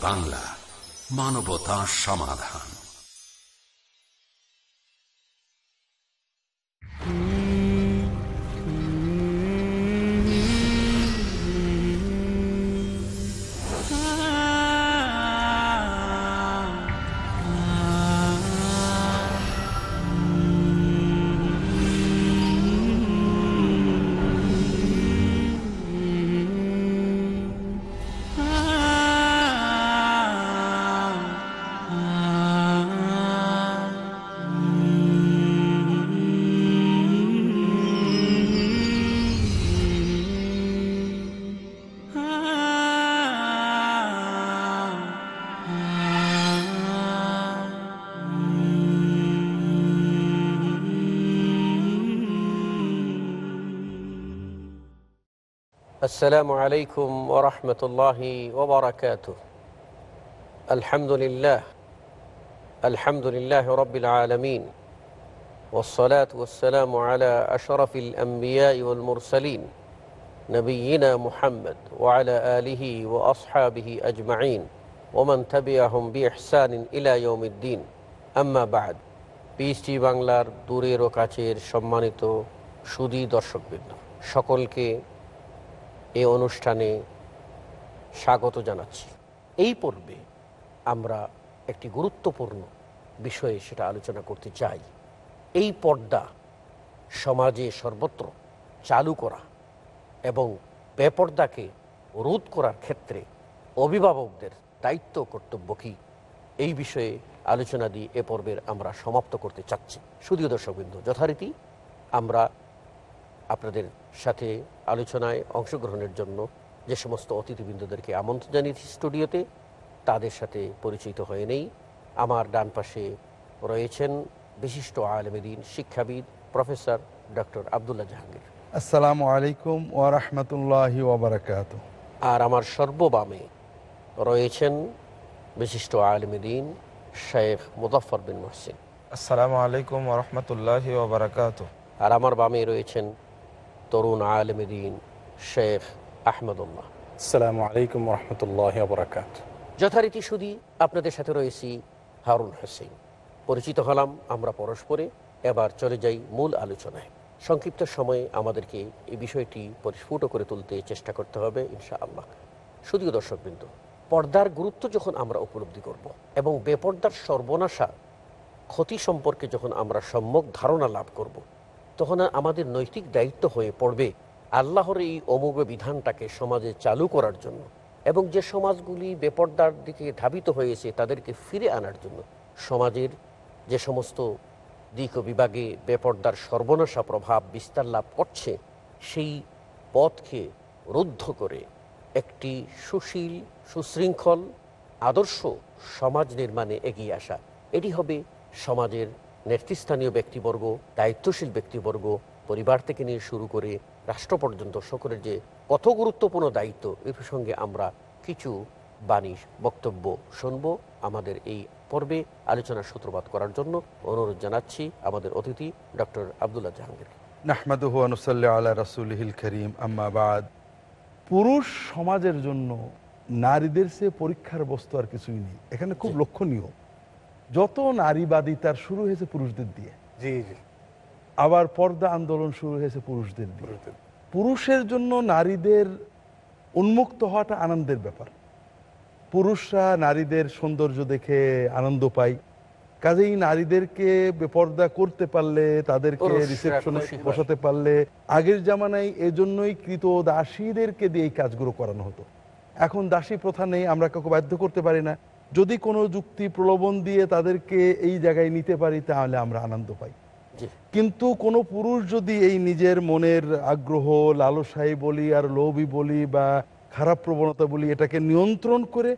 বাংলা মানবতা সমাধান। السلام عليكم ورحمة الله وبركاته الحمد لله الحمد لله رب العالمين والصلاة والسلام على أشرف الأنبياء والمرسلين نبينا محمد وعلى آله وأصحابه أجمعين ومن تبعهم بإحسان إلى يوم الدين أما بعد পিএসটি বাংলার দূরের ও কাছের সম্মানিত সুদী দর্শকবৃন্দ সকলকে এই অনুষ্ঠানে স্বাগত জানাচ্ছি। এই পর্বে আমরা একটি গুরুত্বপূর্ণ বিষয়ে সেটা আলোচনা করতে চাই। এই পর্দা সমাজে সর্বত্র চালু করা এবং বেপর্দাকে রোধ করার ক্ষেত্রে অভিভাবকদের দায়িত্ব কর্তব্য কী, এই বিষয়ে আলোচনা দিয়ে এ পর্বের আমরা সমাপ্ত করতে চাচ্ছি। শুধুও দর্শকবৃন্দ, যথারীতি আমরা আপনাদের সাথে আলোচনায় অংশগ্রহণের জন্য যে সমস্ত অতিথিবৃন্দদেরকে আমন্ত্রণ জানিয়েছি স্টুডিওতে তাদের সাথে পরিচিত হয়ে নেই। আমার ডান পাশে রয়েছেন বিশিষ্ট আলমেদিন শিক্ষাবিদ প্রফেসর ডক্টর আবদুল্লাহ জাহাঙ্গীর। আসসালামু আলাইকুম ওরহমতুল্লাহ ওবরাকাত আর আমার সর্ববামে রয়েছেন বিশিষ্ট আলমেদিন শেখ মুজফর বিন মহসিন। আসসালামু আলাইকুম ওরহমতুল্লাহ ওবরাকাত আর আমার বামে রয়েছেন তরুণ আলমেদিন শেখ আহমদুল্লাহ। আসসালামু আলাইকুম রহমতুল্লাহ বরাকাত যথারীতি শুধু আপনাদের সাথে রয়েছি হারুন হোসেন। পরিচিত হলাম আমরা পরস্পরে এবার চলে যাই মূল আলোচনায়। সংক্ষিপ্ত সময়ে আমাদেরকে এই বিষয়টি পরিস্ফুট করে তুলতে চেষ্টা করতে হবে ইনশা আল্লাহ শুধুও দর্শকবৃন্দ পর্দার গুরুত্ব যখন আমরা উপলব্ধি করব এবং বেপর্দার সর্বনাশা ক্ষতি সম্পর্কে যখন আমরা সম্যক ধারণা লাভ করব। তখন আমাদের নৈতিক দায়িত্ব হয়ে পড়বে আল্লাহর এই অমোঘ বিধানটাকে সমাজে চালু করার জন্য এবং যে সমাজগুলি বেপর্দার দিকে ধাবিত হয়েছে তাদেরকে ফিরে আনার জন্য। সমাজের যে সমস্ত দিক বিভাগে বেপর্দার সর্বনাশা প্রভাব বিস্তার লাভ করছে, সেই পথকে রুদ্ধ করে একটি সুশীল, সুশৃঙ্খল, আদর্শ সমাজ নির্মাণে এগিয়ে আসা। এটি হবে সমাজের নেতৃস্থানীয় ব্যক্তিবর্গ দায়িত্বশীল ব্যক্তিবর্গ পরিবার থেকে নিয়ে শুরু করে রাষ্ট্র পর্যন্ত সকলের যে কত গুরুত্বপূর্ণ দায়িত্ব এ প্রসঙ্গে আমরা কিছু বাণী বক্তব্য শুনব আমাদের এই পর্বে আলোচনার সূত্রপাত করার জন্য অনুরোধ জানাচ্ছি আমাদের অতিথি ডক্টর আবদুল্লাহ জাহাঙ্গীর। আল্লাহ রসুলহিল করিম আম্মাবাদ পুরুষ সমাজের জন্য নারীদের সে পরীক্ষার বস্তু আর কিছুই নেই। এখানে খুব লক্ষণীয়। যত নারীবাদিতার শুরু হয়েছে পুরুষদের দিয়ে। জি জি। আবার পর্দা আন্দোলন শুরু হয়েছে পুরুষদের দিয়ে। পুরুষের জন্য নারীদের উন্মুক্ত হওয়াটা আনন্দের ব্যাপার। পুরুষরা নারীদের সৌন্দর্য দেখে আনন্দ পায়। কাজেই নারীদেরকে বেপর্দা করতে পারলে তাদেরকে রিসেপশনে বসাতে পারলে আগের জামানায় এজন্যই কৃত দাসীদেরকে দিয়ে এই কাজগুলো করানো হতো। এখন দাসী প্রথা নেই আমরা কাউকে বাধ্য করতে পারি না। যদি কোনো যুক্তি প্রলোভন দিয়ে তাদেরকে এই জায়গায় নিতে পারি তাহলে আমরা আনন্দ পাই। কিন্তু কোনো পুরুষ যদি এই নিজের মনের আগ্রহ লালসাই বলি আর লোভই বলি বা খারাপ প্রবণতা বলি এটাকে নিয়ন্ত্রণ করে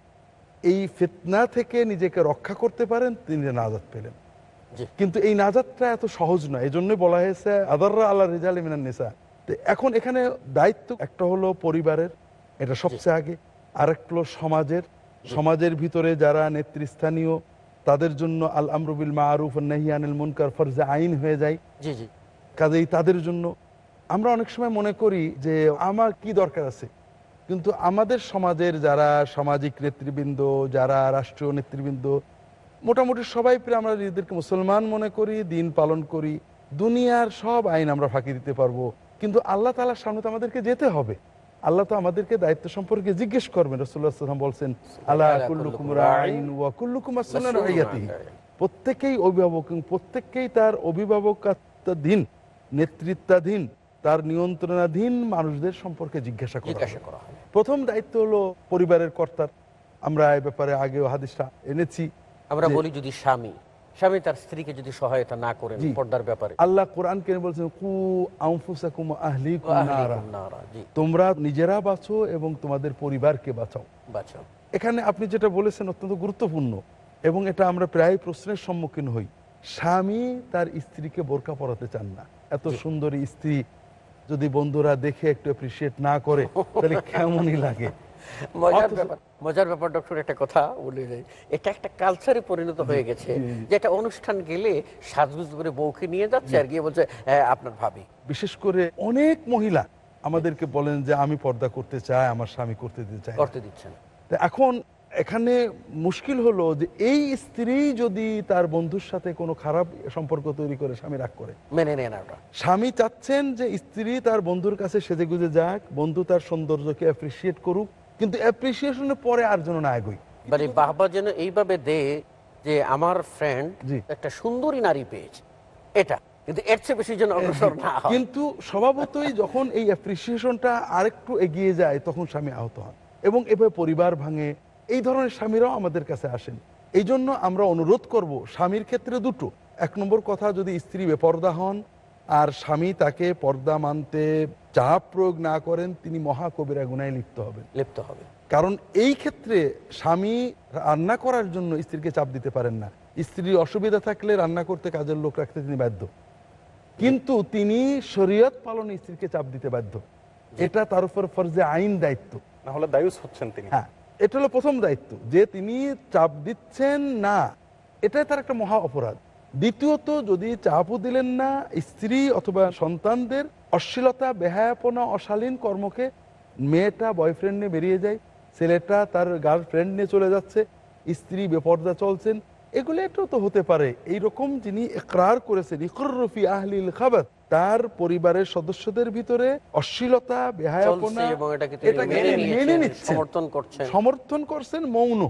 এই ফিতনা থেকে নিজেকে রক্ষা করতে পারেন তিনি নাজাত পেলেন। কিন্তু এই নাজাতটা এত সহজ নয়। এই জন্যই বলা হয়েছে আদাররা আল্লাহ রেজাল মিনান নিসা। তো এখন এখানে দায়িত্ব একটা হলো পরিবারের এটা সবচেয়ে আগে। আরেকটা হলো সমাজের। সমাজের ভিতরে যারা নেতৃস্থানীয় তাদের জন্য আল আমরুবিল মারুফ নাহিয়ানিল মুনকার ফরজে আইন হয়ে যায়। কাজেই তাদের জন্য আমরা অনেক সময় মনে করি যে আমার কি দরকার আছে? কিন্তু আমাদের সমাজের যারা সামাজিক নেতৃবৃন্দ যারা রাষ্ট্রীয় নেতৃবৃন্দ মোটামুটি সবাই প্রায় আমরা নিজেদেরকে মুসলমান মনে করি দিন পালন করি দুনিয়ার সব আইন আমরা ফাঁকি দিতে পারব। কিন্তু আল্লাহ তালার সামনে তো আমাদেরকে যেতে হবে। আল্লাহ তো আমাদেরকে দায়িত্ব সম্পর্কে জিজ্ঞেস করবেন রসুল্লাহ সাল্লাম বলছেন আল্লাহ কুল্লুকুম রাইন ওয়া কুল্লুকুম আসসালাম প্রত্যেকেই অভিভাবক প্রত্যেককেই তার অভিভাবকাধীন নেতৃত্বাধীন তার নিয়ন্ত্রণাধীন মানুষদের সম্পর্কে জিজ্ঞাসা করা প্রথম দায়িত্ব হলো পরিবারের কর্তার। আমরা এ ব্যাপারে আগেও হাদিসটা এনেছি আমরা বলি যদি স্বামী। স্বামী তার স্ত্রীকে যদি সহায়তা না করেন পর্দার ব্যাপারে। আল্লাহ কোরআন কেন বলছেন কু আহলিকুম নারা। তোমরা নিজেরা বাঁচো এবং তোমাদের পরিবারকে বাঁচাও। বাঁচাও। এখানে আপনি যেটা বলেছেন অত্যন্ত গুরুত্বপূর্ণ এবং এটা আমরা প্রায় প্রশ্নের সম্মুখীন হই। স্বামী তার স্ত্রীকে বোরকা পরাতে চান না। এত সুন্দরী স্ত্রী যদি বন্ধুরা দেখে একটু অ্যাপ্রিসিয়েট না করে তাহলে কেমনই লাগে? মজার ব্যাপার মজার ব্যাপার ডক্টর একটা কথা বলে যাই এটা একটা কালচারে পরিণত হয়ে গেছে যে একটা অনুষ্ঠান গেলে সাজগুজ করে বউকে নিয়ে যাচ্ছে আর গিয়ে বলছে "হ্যাঁ, আপনার ভাবি। বিশেষ করে অনেক মহিলা আমাদেরকে বলেন যে আমি পর্দা করতে চাই আমার স্বামী করতে দিতে না। করতে দিচ্ছেন এখন এখানে মুশকিল হলো যে এই স্ত্রী যদি তার বন্ধুর সাথে কোনো খারাপ সম্পর্ক তৈরি করে স্বামী রাগ করে। মেনে নেন ওটা। স্বামী চাচ্ছেন যে স্ত্রী তার বন্ধুর কাছে সেজে গুজে যাক বন্ধু তার সৌন্দর্যকে অ্যাপ্রিসিয়েট করুক কিন্তু অ্যাপ্রিসিয়েশনের পরে আর যেন না এগোই মানে বাহবা যেন এইভাবে দে যে আমার ফ্রেন্ড। একটা সুন্দরী নারী পেয়েছে। এটা। কিন্তু এর চেয়ে বেশি যেন অগ্রসর না কিন্তু স্বভাবতই যখন এই অ্যাপ্রিসিয়েশনটা আরেকটু এগিয়ে যায় তখন স্বামী আহত হন। এবং এভাবে পরিবার ভাঙে। এই ধরনের স্বামীরাও আমাদের কাছে আসেন। এই জন্য আমরা অনুরোধ করব স্বামীর ক্ষেত্রে দুটো। এক নম্বর কথা যদি স্ত্রী বেপর্দা হন আর স্বামী তাকে পর্দা মানতে চাপ প্রয়োগ না করেন তিনি মহাকবিরা গুনায় লিপ্ত হবেন। লিপ্ত হবে কারণ এই ক্ষেত্রে স্বামী রান্না করার জন্য স্ত্রীকে চাপ দিতে পারেন না। স্ত্রীর অসুবিধা থাকলে রান্না করতে কাজের লোক রাখতে তিনি বাধ্য। কিন্তু তিনি শরীয়ত পালনে স্ত্রীকে চাপ দিতে বাধ্য। এটা তার উপর ফরজে আইন দায়িত্ব। না হলে দায়ুস হচ্ছেন তিনি। হ্যাঁ এটা হলো প্রথম দায়িত্ব যে তিনি চাপ দিচ্ছেন না। এটাই তার একটা মহা অপরাধ। দ্বিতীয়ত যদি চাপও দিলেন না স্ত্রী অথবা সন্তানদের অশ্লীলতা বেহায়াপনা অশালীন কর্মকে মেয়েটা বয়ফ্রেন্ড নিয়ে বেরিয়ে যায় ছেলেটা তার গার্লফ্রেন্ড নিয়ে চলে যাচ্ছে স্ত্রী বেপর্দা চলছেন এগুলো একটু তো হতে পারে। এইরকম যিনি একরার করেছেন ইকরফি আহলিল খাবার তার পরিবারের সদস্যদের ভিতরে অশ্লীলতা বেহায়াপনা মেনে নিচ্ছেন সমর্থন করছেন। সমর্থন করছেন মৌন।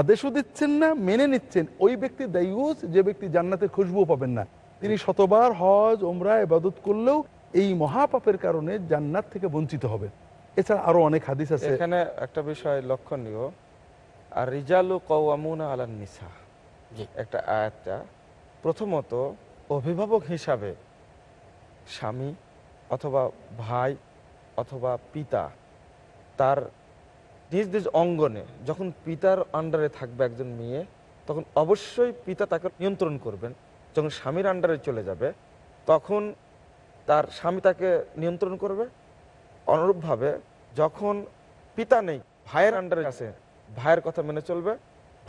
আদেশও দিচ্ছেন না মেনে নিচ্ছেন। ওই ব্যক্তি দায়ুস যে ব্যক্তি জান্নাতে খুশবু পাবেন না। তিনি শতবার হজ ওমরা এবাদত করলেও এই মহাপাপের কারণে জান্নাত থেকে বঞ্চিত হবেন এছাড়া আরও অনেক হাদিস আছে। এখানে একটা বিষয় লক্ষণীয়। আর রিজালু কওয়ামুনা আলান নিসা। জি। একটা আয়াতটা। প্রথমত অভিভাবক হিসাবে স্বামী অথবা ভাই অথবা পিতা তার নিজ নিজ অঙ্গনে যখন পিতার আন্ডারে থাকবে একজন মেয়ে তখন অবশ্যই পিতা তাকে নিয়ন্ত্রণ করবেন। যখন স্বামীর আন্ডারে চলে যাবে তখন তার স্বামী তাকে নিয়ন্ত্রণ করবে। অনুরূপভাবে যখন পিতা নেই ভাইয়ের আন্ডারে আছে ভাইয়ের কথা মেনে চলবে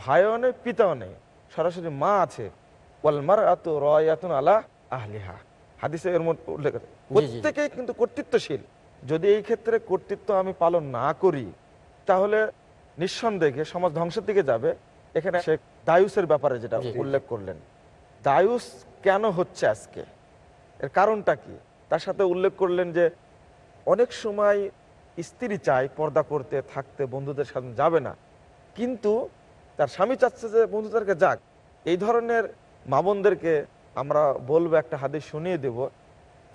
ভাইও নেই পিতাও নেই সরাসরি মা আছে। ওয়ালমার আত রয়াতুন আলা আহলিহা। হাদিসে এর মধ্যে উল্লেখ প্রত্যেকেই কিন্তু কর্তৃত্বশীল। যদি এই ক্ষেত্রে কর্তৃত্ব আমি পালন না করি তাহলে নিঃসন্দেহে সমাজ ধ্বংসের দিকে যাবে। এখানে সে দায়ুসের ব্যাপারে যেটা উল্লেখ করলেন। দায়ুস কেন হচ্ছে আজকে? এর কারণটা কি? তার সাথে উল্লেখ করলেন যে অনেক সময় স্ত্রী চায় পর্দা করতে, থাকতে, বন্ধুদের সাথে যাবে না। কিন্তু তার স্বামী চাচ্ছে যে বন্ধুদেরকে যাক। এই ধরনের মামনদেরকে আমরা বলব, একটা হাদিস শুনিয়ে দেব।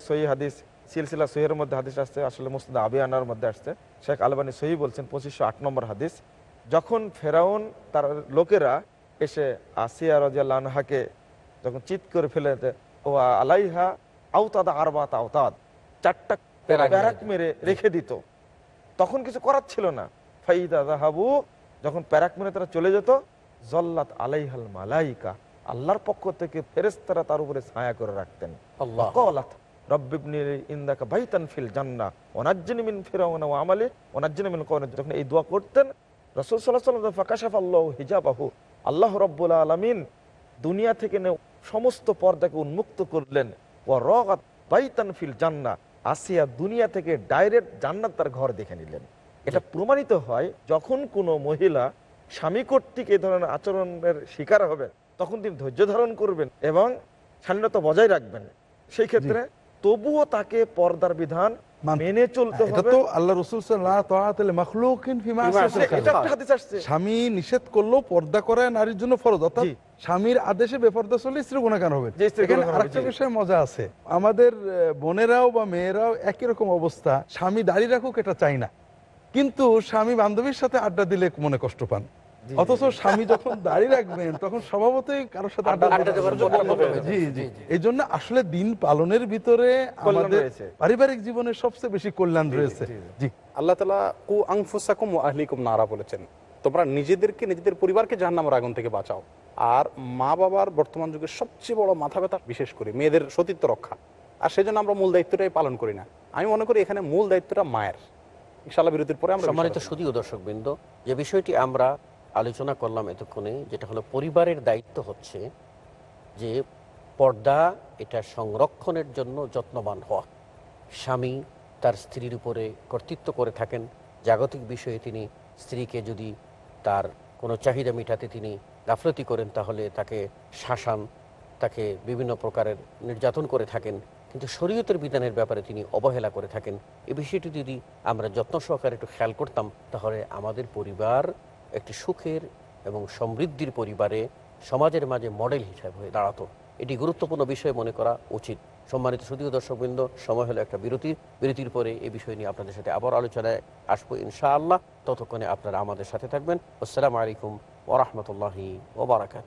সহি হাদিস, সিলসিলা সহির মধ্যে হাদিস আসছে, আসলে মুস্তাদ আবিয়ানার মধ্যে আসছে। শেখ আলবানী সহি বলছেন, পঁচিশশো আট নম্বর হাদিস। যখন ফেরাউন তার লোকেরা এসে আসিয়া রাজিয়াল্লাহ আনহাকে যখন চিৎ করে ফেলে ও আলাইহা আরবাত আওতাদ। চারটা প্যারাক মেরে রেখে দিত। তখন কিছু করার ছিল না। যখন প্যারাক মেরে তারা চলে যেত জল্লাত আলাইহাল মালাইকা আল্লাহর পক্ষ থেকে ফেরেস্তারা তার উপরে ছায়া করে রাখতেন। আল্লাহ। হিজাবাহু আলামিন দুনিয়া থেকে সমস্ত পর্দাকে উন্মুক্ত করলেন। বাইতান ফিল জান্না আসিয়া দুনিয়া থেকে ডাইরেক্ট জান্নাত তার ঘর দেখে নিলেন। এটা প্রমাণিত হয় যখন কোনো মহিলা স্বামী কর্তৃক এই ধরনের আচরণের শিকার হবে তখন তিনি ধৈর্য ধারণ করবেন এবং স্বাধীনতা বজায় রাখবেন। সেই ক্ষেত্রে তবুও তাকে পর্দার বিধান মেনে চলতে হবে। তো আল্লাহ রসুল মাখলুকিন ফিমা এটা একটা হাদিস আসছে। স্বামী নিষেধ করলেও পর্দা করা নারীর জন্য ফরজ। অর্থাৎ স্বামীর আদেশে বেপর্দা চলে স্ত্রী গুণাগান হবে। আরেকটা। বিষয়ে মজা আছে। আমাদের বোনেরাও বা মেয়েরাও একই রকম অবস্থা। স্বামী দাঁড়িয়ে রাখুক এটা চাই না। কিন্তু স্বামী বান্ধবীর সাথে আড্ডা দিলে মনে কষ্ট পান। অথচ স্বামী যখন দাঁড়িয়ে রাখবেন তখন স্বভাবতই কারোর সাথে। জি জি এই জন্য আসলে দিন পালনের ভিতরে আমাদের পারিবারিক জীবনের সবচেয়ে বেশি কল্যাণ রয়েছে। জি আল্লাহ তালা কু আংফুসাকুম ও আহলিকুম নারা বলেছেন তোমরা নিজেদেরকে নিজেদের পরিবারকে জাহান্নামের আগুন থেকে বাঁচাও। আর মা বাবার বর্তমান যুগের সবচেয়ে বড় মাথা ব্যথা বিশেষ করে মেয়েদের সতীত্ব রক্ষা। আর সেই জন্য আমরা মূল দায়িত্বটাই পালন করি না। আমি মনে করি এখানে মূল দায়িত্বটা মায়ের। ইনশাল্লাহ বিরতির পরে আমরা সম্মানিত বিষয়টা- সুদী ও দর্শকবৃন্দ যে বিষয়টি আমরা আলোচনা করলাম এতক্ষণে, যেটা হলো পরিবারের দায়িত্ব হচ্ছে যে পর্দা এটা সংরক্ষণের জন্য যত্নবান হওয়া। স্বামী তার স্ত্রীর উপরে কর্তৃত্ব করে থাকেন। জাগতিক বিষয়ে তিনি স্ত্রীকে যদি তার কোনো চাহিদা মেটাতে তিনি গাফলতি করেন, তাহলে তাকে শাসান, তাকে বিভিন্ন প্রকারের নির্যাতন করে থাকেন। কিন্তু শরীয়তের বিধানের ব্যাপারে তিনি অবহেলা করে থাকেন। এ বিষয়টি যদি আমরা যত্ন সহকারে একটু খেয়াল করতাম, তাহলে আমাদের পরিবার একটি সুখের এবং সমৃদ্ধির পরিবারে সমাজের মাঝে মডেল হিসাবে হয়ে দাঁড়াতো। এটি গুরুত্বপূর্ণ বিষয় মনে করা উচিত। সম্মানিত সুদীয় দর্শকবৃন্দ, সময় হলো একটা বিরতি বিরতির পরে এই বিষয় নিয়ে আপনাদের সাথে আবার আলোচনায় আসব ইনশাআল্লাহ। ততক্ষণে আপনারা আমাদের সাথে থাকবেন। আসসালামু আলাইকুম ওরহমতুল্লাহি ওবরাকাত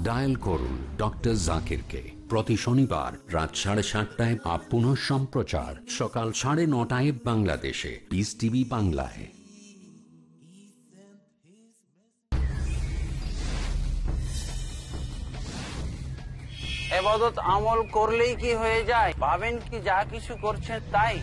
dial করুন ডক্টর জাকিরকে প্রতি শনিবার রাত সাড়ে সাতটায় আপন সম্প্রচার সকাল সাড়ে নটায় বাংলাদেশে। পিস টিভি বাংলায়। এবাদত আমল করলেই কি হয়ে যায়? ভাবেন কি যা কিছু করছেন তাই?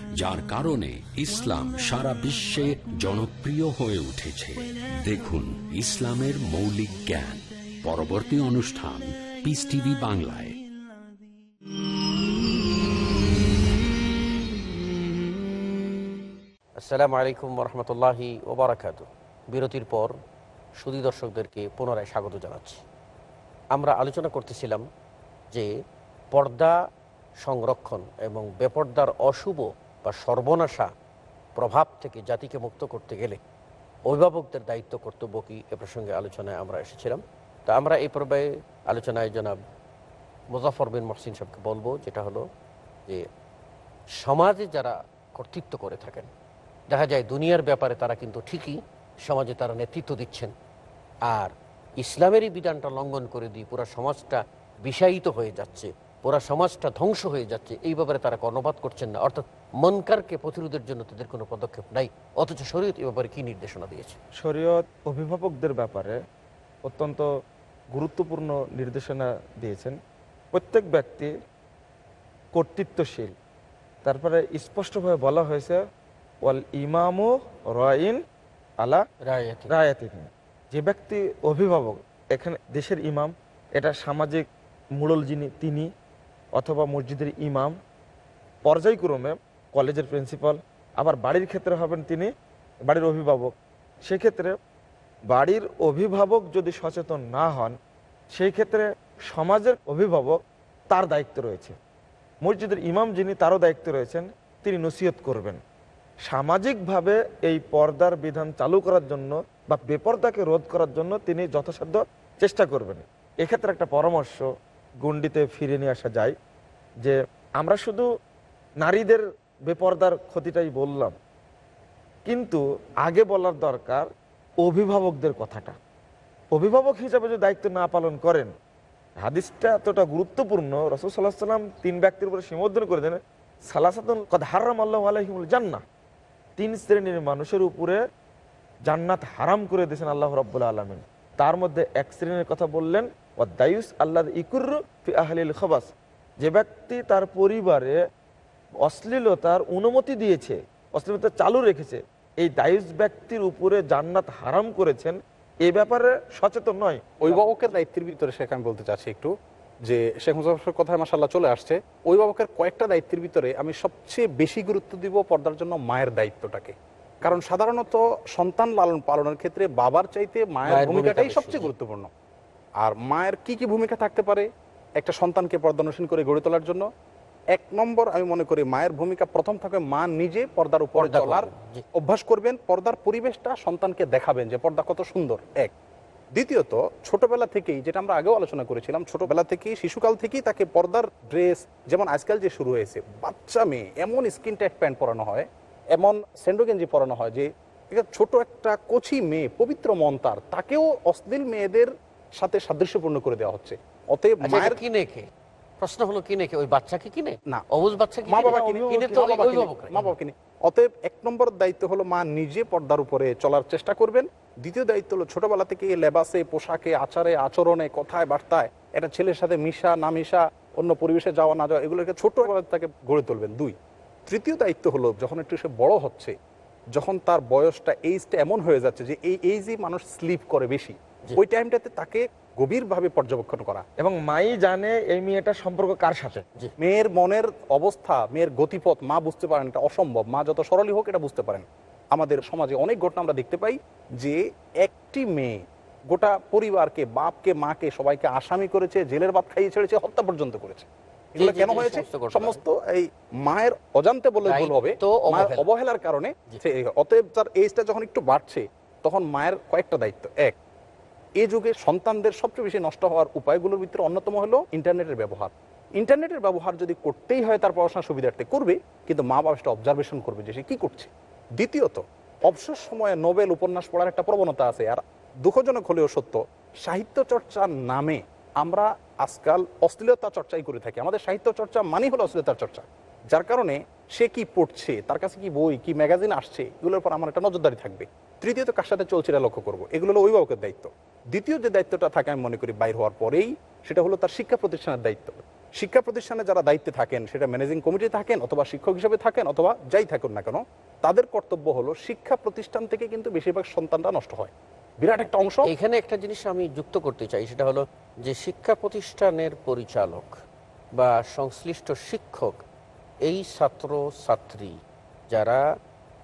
যার কারণে ইসলাম সারা বিশ্বে জনপ্রিয় হয়ে উঠেছে। দেখুন ইসলামের মৌলিক জ্ঞান। পরবর্তী অনুষ্ঠান পিস টিভি বাংলায়। আসসালামু আলাইকুম রহমতুল্লাহি ওবরাকাত। বিরতির পর সুদী দর্শকদেরকে পুনরায় স্বাগত জানাচ্ছি। আমরা আলোচনা করতেছিলাম যে পর্দা সংরক্ষণ এবং বেপর্দার অশুভ বা সর্বনাশা প্রভাব থেকে জাতিকে মুক্ত করতে গেলে অভিভাবকদের দায়িত্ব, কর্তব্য কি এ প্রসঙ্গে আলোচনায় আমরা এসেছিলাম। তা আমরা এই পর্বে আলোচনায় জনাব মুজাফর বিন মহসিন সাহেবকে বলব, যেটা হলো যে সমাজে যারা কর্তৃত্ব করে থাকেন, দেখা যায় দুনিয়ার ব্যাপারে তারা কিন্তু ঠিকই সমাজে তারা নেতৃত্ব দিচ্ছেন। আর ইসলামেরই বিধানটা লঙ্ঘন করে দিয়ে পুরো সমাজটা বিষায়িত হয়ে যাচ্ছে। পুরো সমাজটা ধ্বংস হয়ে যাচ্ছে। এই ব্যাপারে তারা কর্ণপাত করছেন না। অর্থাৎ মনকারকে প্রতিরোধের জন্য তাদের কোনো পদক্ষেপ নাই। অথচ শরীয়ত এ ব্যাপারে কি নির্দেশনা দিয়েছে? শরীয়ত অভিভাবকদের ব্যাপারে অত্যন্ত গুরুত্বপূর্ণ নির্দেশনা দিয়েছেন। প্রত্যেক ব্যক্তি কর্তৃত্বশীল। তারপরে স্পষ্টভাবে বলা হয়েছে ওয়াল ইমামু রয়িন আলা রায়াতি রায়াতিন। যে ব্যক্তি অভিভাবক এখানে দেশের ইমাম এটা সামাজিক মুড়ল যিনি তিনি অথবা মসজিদের ইমাম পর্যায়ক্রমে কলেজের প্রিন্সিপাল, আবার বাড়ির ক্ষেত্রে হবেন তিনি, বাড়ির অভিভাবক। সেক্ষেত্রে বাড়ির অভিভাবক যদি সচেতন না হন সেই ক্ষেত্রে সমাজের অভিভাবক তার দায়িত্ব রয়েছে। মসজিদের ইমাম যিনি, তারও দায়িত্ব রয়েছেন, তিনি নসিহত করবেন। সামাজিকভাবে এই পর্দার বিধান চালু করার জন্য বা বেপর্দাকে রোধ করার জন্য তিনি যথাসাধ্য চেষ্টা করবেন। এক্ষেত্রে একটা পরামর্শ গণ্ডিতে ফিরে নিয়ে আসা যায়, যে আমরা শুধু নারীদের বেপর্দার ক্ষতিটাই বললাম, কিন্তু আগে বলার দরকার অভিভাবকদের কথাটা। অভিভাবক হিসাবে যদি দায়িত্ব না পালন করেন, হাদিসটা এতটা গুরুত্বপূর্ণ, রসুল সাল্লাহ সাল্লাম তিন ব্যক্তির উপরে সীমোদ্ধন করে দেন, সালাসাতুন হারাম আল্লাহ আলহিমুল জান্না তিন শ্রেণির মানুষের উপরে জান্নাত হারাম করে দিয়েছেন আল্লাহ রব্বুল আলমিন। তার মধ্যে এক শ্রেণির কথা বললেন আল্লাহ ইকুর ফি আহলিল খবাস। যে ব্যক্তি তার পরিবারে অশ্লীলতার অনুমতি দিয়েছে অশ্লীলতা চালু রেখেছে এই দায়ুস ব্যক্তির উপরে জান্নাত হারাম করেছেন এ ব্যাপারে সচেতন নয়। অভিভাবকের দায়িত্বের ভিতরে সেখানে আমি বলতে চাচ্ছি একটু যে শেখ মুজাফর কথায় মাসাল্লাহ চলে আসছে অভিভাবকের কয়েকটা দায়িত্বের ভিতরে আমি সবচেয়ে বেশি গুরুত্ব দিব পর্দার জন্য মায়ের দায়িত্বটাকে। কারণ সাধারণত সন্তান লালন পালনের ক্ষেত্রে বাবার চাইতে মায়ের ভূমিকাটাই সবচেয়ে গুরুত্বপূর্ণ। আর মায়ের কি কি ভূমিকা থাকতে পারে একটা সন্তানকে পর্দানুসীন করে গড়ে তোলার জন্য এক নম্বর আমি মনে করি মায়ের ভূমিকা প্রথম থাকে মা নিজে পর্দার উপরে চলার অভ্যাস করবেন পর্দার পরিবেশটা সন্তানকে দেখাবেন যে পর্দা কত সুন্দর এক। দ্বিতীয়ত ছোটবেলা থেকেই যেটা আমরা আগেও আলোচনা করেছিলাম ছোটবেলা থেকেই শিশুকাল থেকেই তাকে পর্দার ড্রেস যেমন আজকাল যে শুরু হয়েছে বাচ্চা মেয়ে এমন স্কিন টাইট প্যান্ট পরানো হয় এমন সেন্ডো গেঞ্জি পরানো হয় যে ছোট একটা কচি মেয়ে পবিত্র মন তার তাকেও অশ্লীল মেয়েদের সাথে সাদৃশ্যপূর্ণ করে দেওয়া হচ্ছে। অতএব আচ্ছা, মায়ের এটা কিনে কে? প্রশ্ন হলো কিনে কে? ওই বাচ্চাকে কিনে? না। অবুজ বাচ্চাকে মা বাবা কিনে। কিনে তো মা বাবা কিনে, অতএব এক নম্বর দায়িত্ব হলো মা নিজে পর্দার উপরে চলার চেষ্টা করবেন। দ্বিতীয় দায়িত্ব হলো ছোটবেলা থেকে লেবাসে পোশাকে আচারে আচরণে কথায় বার্তায় একটা ছেলের সাথে মিশা না মিশা অন্য পরিবেশে যাওয়া না যাওয়া এগুলোকে ছোটবেলা তাকে গড়ে তুলবেন। দুই তৃতীয় দায়িত্ব হলো যখন একটু সে বড় হচ্ছে যখন তার বয়সটা এইজটা এমন হয়ে যাচ্ছে যে এই এইজে মানুষ স্লিপ করে বেশি। ওই টাইমটাতে তাকে গভীরভাবে পর্যবেক্ষণ করা। এবং মাই জানে এই মেয়েটার সম্পর্ক কার সাথে? মেয়ের মনের অবস্থা মেয়ের গতিপথ মা বুঝতে পারেন এটা অসম্ভব। মা যত সরলই হোক এটা বুঝতে পারেন। আমাদের সমাজে অনেক ঘটনা আমরা দেখতে পাই যে একটি মেয়ে গোটা পরিবারকে বাপকে মাকে সবাইকে আসামি করেছে জেলের ভাত খাইয়ে ছেড়েছে হত্যা পর্যন্ত করেছে। এগুলো কেন হয়েছে? সমস্ত এই মায়ের অজান্তে বলে ভুল হবে। মায়ের অবহেলার কারণে অতএব তার এইজটা যখন একটু বাড়ছে তখন মায়ের কয়েকটা দায়িত্ব। এক এই যুগে সন্তানদের সবচেয়ে বেশি নষ্ট হওয়ার উপায়গুলোর ভিতরে অন্যতম হলো ইন্টারনেটের ব্যবহার। ইন্টারনেটের ব্যবহার যদি করতেই হয় তার পড়াশোনার সুবিধার্থে করবে, কিন্তু মা বাবা সেটা অবজারভেশন করবে যে সে কি করছে। দ্বিতীয়ত, অবসর সময়ে নোবেল উপন্যাস পড়ার একটা প্রবণতা আছে, আর দুঃখজনক হলেও সত্য, সাহিত্য চর্চার নামে আমরা আজকাল অশ্লীলতা চর্চাই করে থাকি। আমাদের সাহিত্য চর্চা মানেই হলো অশ্লীলতার চর্চা। যার কারণে সে কি পড়ছে, তার কাছে কি বই, কি ম্যাগাজিন আসছে, এগুলোর উপর আমার একটা নজরদারি থাকবে। তৃতীয়ত কার সাথে চলছে এটা লক্ষ্য করব। এগুলো হলো অভিভাবকের দায়িত্ব। দ্বিতীয় যে দায়িত্বটা থাকে আমি মনে করি বাইর হওয়ার পরেই, সেটা হলো তার শিক্ষা প্রতিষ্ঠানের দায়িত্ব। শিক্ষা প্রতিষ্ঠানে যারা দায়িত্বে থাকেন, সেটা ম্যানেজিং কমিটি থাকেন অথবা শিক্ষক হিসেবে থাকেন অথবা যাই থাকুন না কেন, তাদের কর্তব্য হলো শিক্ষা প্রতিষ্ঠান থেকে কিন্তু বেশিরভাগ সন্তানরা নষ্ট হয়। বিরাট একটা অংশ। এখানে একটা জিনিস আমি যুক্ত করতে চাই, সেটা হলো যে শিক্ষা প্রতিষ্ঠানের পরিচালক বা সংশ্লিষ্ট শিক্ষক, এই ছাত্র ছাত্রী যারা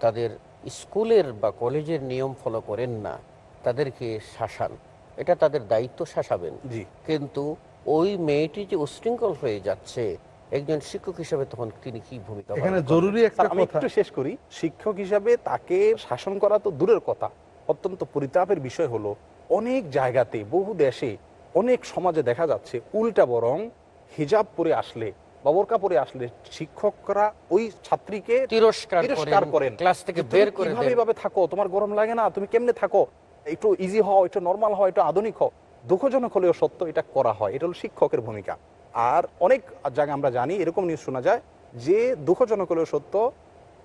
তাদের স্কুলের বা কলেজের নিয়ম ফলো করেন না তাদেরকে শাসান। এটা তাদের দায়িত্ব শাসাবেন। জি। কিন্তু ওই মেয়েটি যে উশৃঙ্খল হয়ে যাচ্ছে একজন শিক্ষক হিসাবে তখন তিনি কি ভূমিকা এখানে জরুরি একটা আমি কথা। একটু শেষ করি। শিক্ষক হিসাবে তাকে শাসন করা তো দূরের কথা। অত্যন্ত পরিতাপের বিষয় হলো অনেক জায়গাতে বহু দেশে অনেক সমাজে দেখা যাচ্ছে উল্টা বরং হিজাব পরে আসলে বা বোরকা পরে আসলে শিক্ষকরা ওই ছাত্রীকে তিরস্কার তিরস্কার করেন, ক্লাস থেকে বের করে কীভাবে। এভাবে থাকো? তোমার গরম লাগে না? তুমি কেমনে থাকো? একটু ইজি হও একটু নর্মাল হও একটু আধুনিক হও। দুঃখজনক হলেও সত্য এটা করা হয়। এটা হলো শিক্ষকের ভূমিকা। আর অনেক জায়গায় আমরা জানি এরকম নিউজ শোনা যায় যে দুঃখজনক হলেও সত্য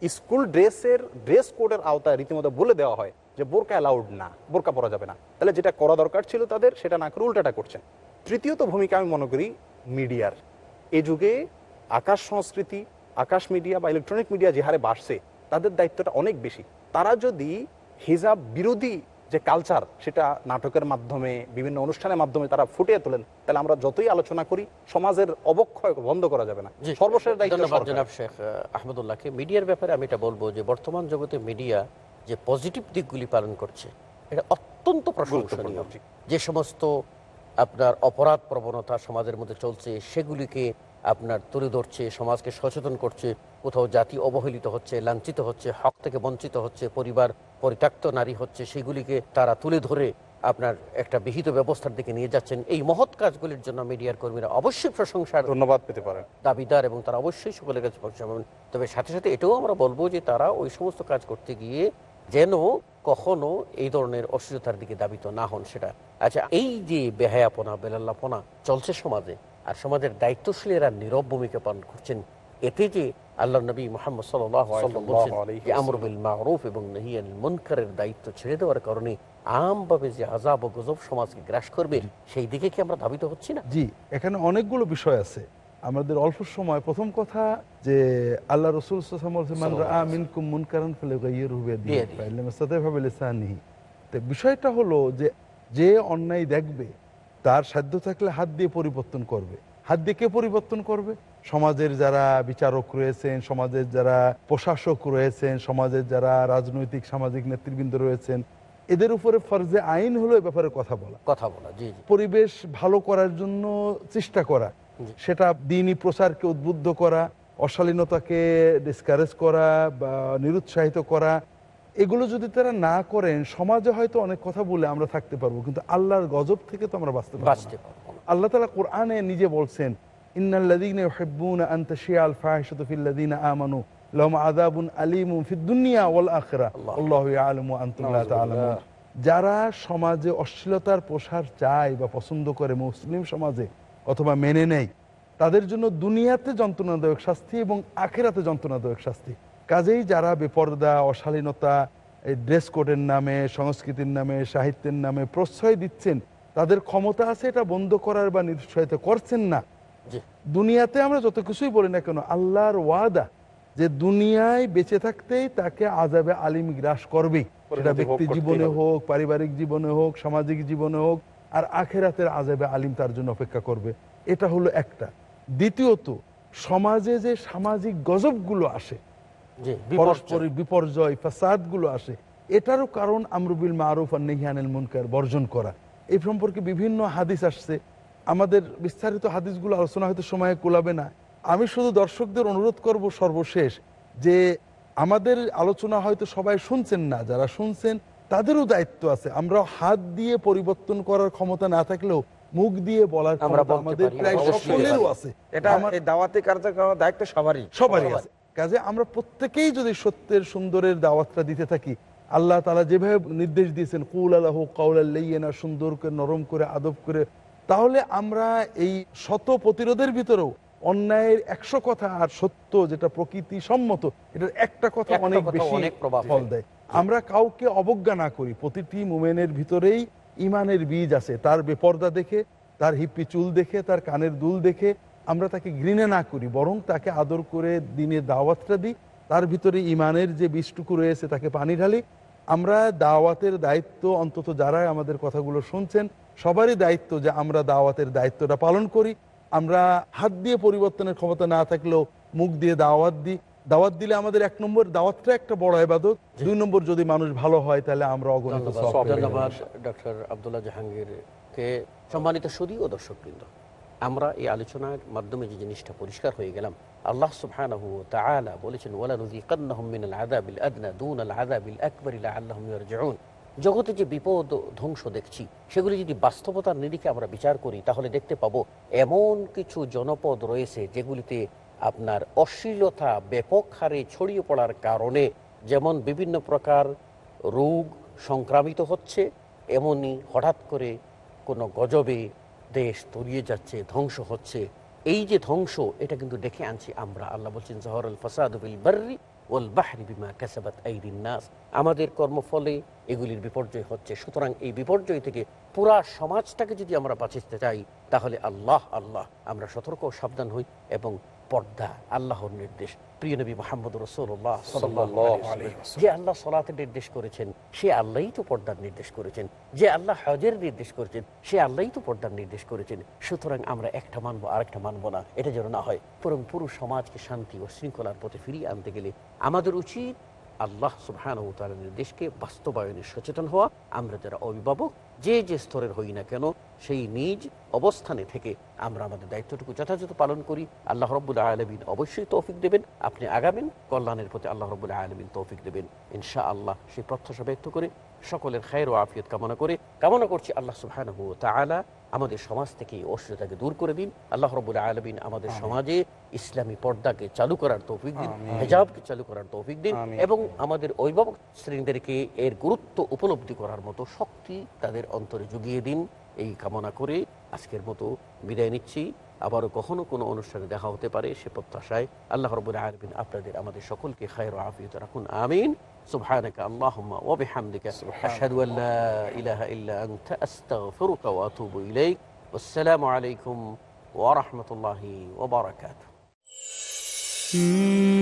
স্কুল ড্রেসের ড্রেস কোডের আওতায় রীতিমতো বলে দেওয়া হয় যে বোরকা অ্যালাউড না বোরকা পরা যাবে না। তাহলে যেটা করা দরকার ছিল তাদের সেটা না করে উল্টাটা করছেন। তৃতীয়ত ভূমিকা আমি মনে করি মিডিয়ার এ যুগে আকাশ সংস্কৃতি আকাশ মিডিয়া বা ইলেকট্রনিক মিডিয়া যে হারে বাড়ছে তাদের দায়িত্বটা অনেক বেশি। তারা যদি হিজাব বিরোধী যে কালচার সেটা নাটকের মাধ্যমে বিভিন্ন অনুষ্ঠানের মাধ্যমে তারা ফুটিয়ে তোলেন তাহলে আমরা যতই আলোচনা করি সমাজের অবক্ষয় বন্ধ করা যাবে না। সর্বশেষ দায়িত্ব ধন্যবাদ জনাব শেখ আহ, আহমদুল্লাহকে। মিডিয়ার ব্যাপারে আমি এটা বলব যে বর্তমান জগতে মিডিয়া যে পজিটিভ দিকগুলি পালন করছে এটা অত্যন্ত প্রশংসনীয়। যে সমস্ত আপনার অপরাধ প্রবণতা সমাজের মধ্যে চলছে সেগুলিকে আপনার তুলে ধরছে সমাজকে সচেতন করছে কোথাও জাতি অবহেলিত হচ্ছে লাঞ্ছিত হচ্ছে হক থেকে বঞ্চিত হচ্ছে পরিবার পরিত্যক্ত নারী হচ্ছে সেগুলিকে তারা তুলে ধরে আপনার একটা বিহিত ব্যবস্থার দিকে নিয়ে যাচ্ছেন। এই মহৎ কাজগুলির জন্য মিডিয়ার কর্মীরা অবশ্যই প্রশংসার ধন্যবাদ পেতে পারেন। দাবিদার এবং তারা অবশ্যই সকলের কাছে প্রশংসা পাবেন তবে সাথে সাথে এটাও আমরা বলব যে তারা ওই সমস্ত কাজ করতে গিয়ে যেন কখনো এই ধরনের অসুস্থতার দিকে দাবিত না হন সেটা। আচ্ছা এই যে বেহায়াপনা বেলাল্লাপনা চলছে সমাজে আর সমাজের দায়িত্বশীলেরা নীরব ভূমিকা পালন করছেন এতে যে আল্লাহ নবী মোহাম্মদ আমরবিল মারুফ এবং নহিয়াল মুনকারের দায়িত্ব ছেড়ে দেওয়ার কারণে আমভাবে যে আজাব ও গজব সমাজকে গ্রাস করবে সেই দিকে কি আমরা ধাবিত হচ্ছি না? জি এখানে অনেকগুলো বিষয় আছে। আমাদের অল্প সময়। প্রথম কথা যে আল্লাহ রসুল ফেলে ভাবে লিসানিহি তো বিষয়টা হলো যে যে অন্যায় দেখবে তার সাধ্য থাকলে হাত দিয়ে পরিবর্তন করবে। হাত দিয়ে কে পরিবর্তন করবে? সমাজের যারা বিচারক রয়েছেন সমাজের যারা প্রশাসক রয়েছেন সমাজের যারা রাজনৈতিক সামাজিক নেতৃবৃন্দ রয়েছেন এদের উপরে ফরজে আইন হলো এ ব্যাপারে কথা বলা। কথা বলা পরিবেশ ভালো করার জন্য চেষ্টা করা। সেটা দিনই প্রচারকে উদ্বুদ্ধ করা অশালীনতাকে ডিসকারেজ করা বা নিরুৎসাহিত করা এগুলো যদি তারা না করেন সমাজে হয়তো অনেক কথা বলে আমরা থাকতে পারব কিন্তু আল্লাহর গজব থেকে তো আমরা বাঁচতে পারব বাঁচতে পারব আল্লাহ তালা কোরআনে নিজে বলছেন আমানু ওয়াল আল্লাহু যারা সমাজে অশ্লীলতার প্রসার চায় বা পছন্দ করে মুসলিম সমাজে অথবা মেনে নেয় তাদের জন্য দুনিয়াতে যন্ত্রণাদায়ক শাস্তি এবং আখেরাতে যন্ত্রণাদায়ক শাস্তি। কাজেই যারা বেপর্দা অশালীনতা এই ড্রেস কোডের নামে সংস্কৃতির নামে সাহিত্যের নামে প্রশ্রয় দিচ্ছেন তাদের ক্ষমতা আছে এটা বন্ধ করার বা নিরুৎসাহিত করছেন না। দুনিয়াতে আমরা যত কিছুই বলি না কেন আল্লাহর ওয়াদা যে দুনিয়ায় বেঁচে থাকতেই তাকে আজাবে আলিম গ্রাস করবেই। সেটা ব্যক্তি জীবনে হোক পারিবারিক জীবনে হোক সামাজিক জীবনে হোক আর আখেরাতের আজাবে আলিম তার জন্য অপেক্ষা করবে। এটা হলো একটা। দ্বিতীয়ত সমাজে যে সামাজিক গজবগুলো আসে পারস্পরিক বিপর্যয়। ফাসাদগুলো আসে এটারও কারণ আমরুবিল মারুফ আর নেহিয়ানুল মুনকার বর্জন করা। এই সম্পর্কে বিভিন্ন হাদিস আসছে। আমাদের বিস্তারিত হাদিসগুলো আলোচনা হয়তো সময় কুলাবে না। আমি শুধু দর্শকদের অনুরোধ করব সর্বশেষ যে আমাদের আলোচনা হয়তো সবাই শুনছেন না। যারা শুনছেন তাদেরও দায়িত্ব আছে। আমরা হাত দিয়ে পরিবর্তন করার ক্ষমতা না থাকলেও মুখ দিয়ে বলার আমরা ক্ষমতা বলতে আমাদের প্রায় সকলেরও আছে। এটা আমার- দাওয়াতি কার্যক্রমের দায়িত্ব সবারই। সবারই আছে। কাজে আমরা প্রত্যেকেই যদি সত্যের সুন্দরের দাওয়াতটা দিতে থাকি আল্লাহ তালা যেভাবে নির্দেশ দিয়েছেন কুল আল্লাহ কাউলাল্লাইনা সুন্দর করে নরম করে আদব করে তাহলে আমরা এই শত প্রতিরোধের ভিতরেও অন্যায়ের একশো কথা আর সত্য যেটা প্রকৃতি সম্মত এটার একটা কথা অনেক বেশি অনেক প্রভাব ফল। দেয়। আমরা কাউকে অবজ্ঞা না করি। প্রতিটি মুমেনের ভিতরেই ইমানের বীজ আছে। তার বেপর্দা দেখে, তার হিপ্পি চুল দেখে, তার কানের দুল দেখে আমরা তাকে ঘৃণা না করি, বরং তাকে আদর করে দিনের দাওয়াতটা দিই। তার ভিতরে ইমানের যে বীজটুকু রয়েছে তাকে পানি ঢালি। আমরা দাওয়াতের দায়িত্ব, অন্তত যারা আমাদের কথাগুলো শুনছেন, সবারই দায়িত্ব যে আমরা দাওয়াতের দায়িত্বটা পালন করি। আমরা হাত দিয়ে পরিবর্তনের ক্ষমতা না থাকলেও মুখ দিয়ে দাওয়াত দিই। দাওয়াত দিলে আমাদের এক নম্বর দাওয়াতটা একটা বড় এবাদত দুই নম্বর যদি মানুষ ভালো হয় তাহলে আমরা অগণিত ধন্যবাদ। ডক্টর আবদুল্লাহ জাহাঙ্গীরকে। সম্মানিত সুদী ও দর্শকবৃন্দ আমরা এই আলোচনার মাধ্যমে যে জিনিসটা পরিষ্কার হয়ে গেলাম আল্লাহ সুবহানাহু ওয়া তাআলা বলেছেন ওয়ালা নুযিকান্নাহুম মিনাল আযাবিল আদনা দুনাল আযাবিল আকবর লাআল্লাহুম ইয়ারজিউন। জগতে যে বিপদ ধ্বংস দেখছি সেগুলি যদি বাস্তবতার নিরিখে আমরা বিচার করি তাহলে দেখতে পাবো এমন কিছু জনপদ রয়েছে যেগুলিতে আপনার অশ্লীলতা ব্যাপক হারে ছড়িয়ে পড়ার কারণে যেমন বিভিন্ন প্রকার রোগ সংক্রামিত হচ্ছে, এমনই হঠাৎ করে কোনো গজবে দেশ তরিয়ে যাচ্ছে, ধ্বংস হচ্ছে। এই যে ধ্বংস, এটা কিন্তু ডেকে আনছি আমরা। আল্লাহ বলছেন জহরুল ফাসাদ বিল বার্রি ওল বাহরি বিমা কাসাবাত নাস। আমাদের কর্মফলে এগুলির বিপর্যয় হচ্ছে। সুতরাং এই বিপর্যয় থেকে পুরা সমাজটাকে যদি আমরা বাঁচাতে চাই, তাহলে আল্লাহ আল্লাহ, আমরা সতর্ক সাবধান হই এবং পর্দা আল্লাহর নির্দেশ। প্রিয় নবী মোহাম্মদ রসোল্লাহ যে আল্লাহ সলাতের নির্দেশ করেছেন সে আল্লাহই তো পর্দার নির্দেশ করেছেন। যে আল্লাহ হজের নির্দেশ করেছেন সে আল্লাহই তো পর্দার নির্দেশ করেছেন। সুতরাং আমরা একটা মানবো আরেকটা মানবো না এটা যেন না হয়। বরং পুরো সমাজকে শান্তি ও শৃঙ্খলার পথে ফিরিয়ে আনতে গেলে আমাদের উচিত আল্লাহ সুবহান ও তার নির্দেশকে বাস্তবায়নে সচেতন হওয়া। আমরা যারা অভিভাবক যে যে স্তরের হই না কেন সেই নিজ অবস্থানে থেকে আমরা আমাদের দায়িত্বটুকু যথাযথ পালন করি। আল্লাহ রব্বুল্লাহ আলমিন অবশ্যই তৌফিক দেবেন। আপনি আগাবেন কল্যাণের প্রতি আল্লাহ রব্বুল্লাহ আলমিন তৌফিক দেবেন। ইনশা আল্লাহ সেই প্রত্যাশা ব্যক্ত করে সকলের খায়ের ও আফিয়ত কামনা করে কামনা করছি আল্লাহ সুবহান তালা আমাদের সমাজ থেকে এই অশ্লীলতাকে দূর করে দিন। আল্লাহ রবুল্লাহ আলমিন আমাদের সমাজে ইসলামী পর্দাকে চালু করার তৌফিক দিন হেজাবকে চালু করার তৌফিক দিন এবং আমাদের অভিভাবক শ্রেণীদেরকে এর গুরুত্ব উপলব্ধি করার মতো শক্তি তাদের অন্তরে জুগিয়ে দিন এই কামনা করে আজকের মতো বিদায় নিচ্ছি আবারও কখনো কোনো অনুষ্ঠানে দেখা হতে পারে সে প্রত্যাশায় আল্লাহ রবুল্লাহ আলমিন আপনাদের আমাদের সকলকে খায়ের আফিয়ত রাখুন আমিন سبحانك اللهم وبحمدك أشهد أن لا إله إلا أنت أستغفرك وأتوب إليك والسلام عليكم ورحمة الله وبركاته Hmm.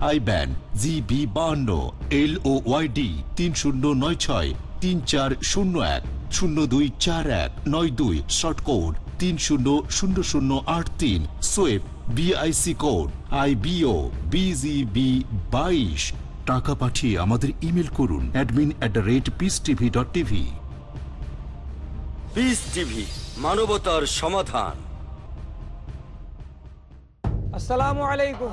I ban G B বাহান্ন এল ও ওয়াইডি তিন শূন্য নয় ছয় তিন চার শূন্য এক শূন্য দুই চার এক নয় দুই শর্ট কোড তিন শূন্য শূন্য শূন্য আট তিন swift BIC code I BO BGB বাইশ। টাকা পাঠিয়ে আমাদের ইমেল করুন admin at the rate peace TV dot TV. Peace TV মানবতার সমাধান। আসসালামু আলাইকুম।